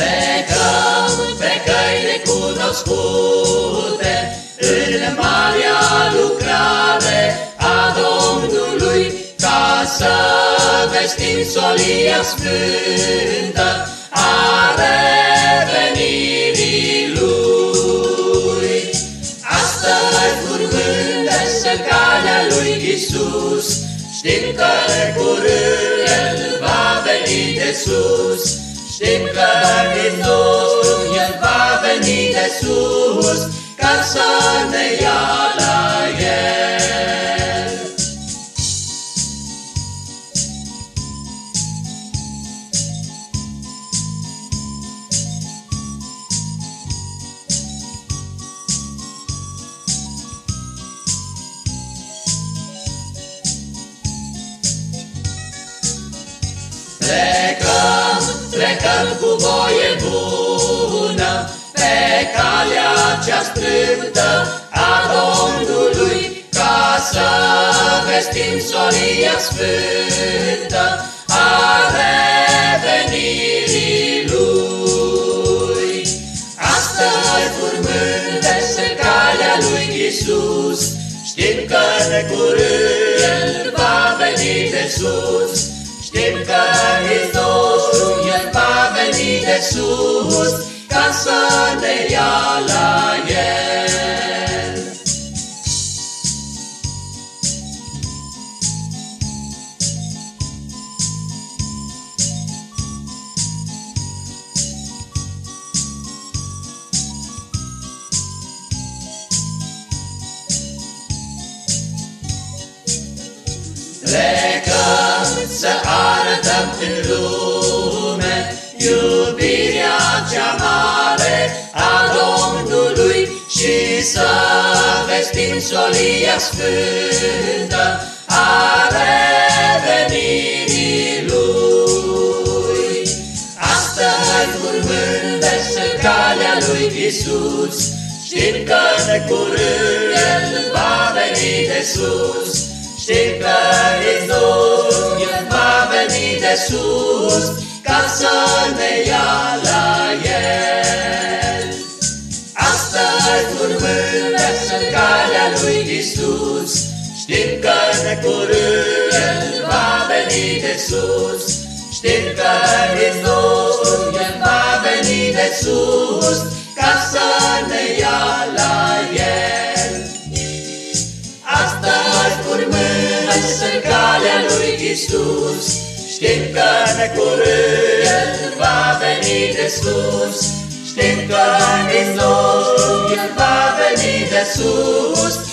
Plecăm pe căi necunoscute În marea lucrare a Domnului Ca să vestim solia sfântă A revenirii Lui. Astăzi urmându-se calea lui Isus Știm că curând El va veni de sus Știm că Hristos, El va veni de sus, ca să ne ia la El. Plecăm, plecăm cu voie bună Pe calea cea strâmtă a Domnului Ca să vestim solia sfântă a revenirii Lui. Astăzi urmându-se calea lui Isus, Știm că de curând El va veni de sus, Știm că Hristos, El va veni de sus, ca să ne ia la El. Plecăm să arătăm în lume iubirea cea mare a Domnului și să vestim solia sfântă a revenirii Lui. Astăzi urmându-se calea lui Isus, știm că de curând El va veni de sus, Știm că Hristos, El va veni de sus, ca să ne ia la El. Astăzi, urmându-se calea lui Isus, știm că de curând El va veni de sus, știm că Hristos, El va veni de sus, ca să ne ia la El. Astăzi, urmându-se calea lui Isus, Știm că de curând El va veni de sus, Știm că Hristos El va veni de sus,